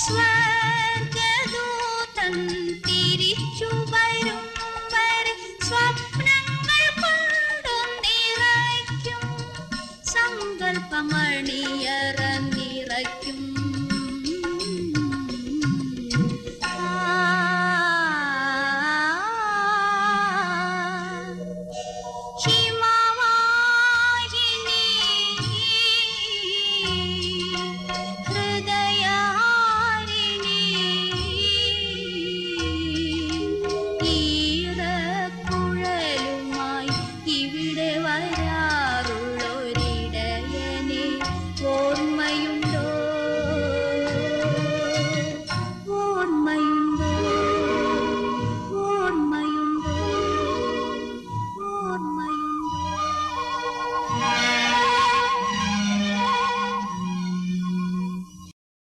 സ്വർഗദൂതം തിരിച്ചു വരും സ്വപ്നങ്ങൾ സങ്കല്പമണിയർ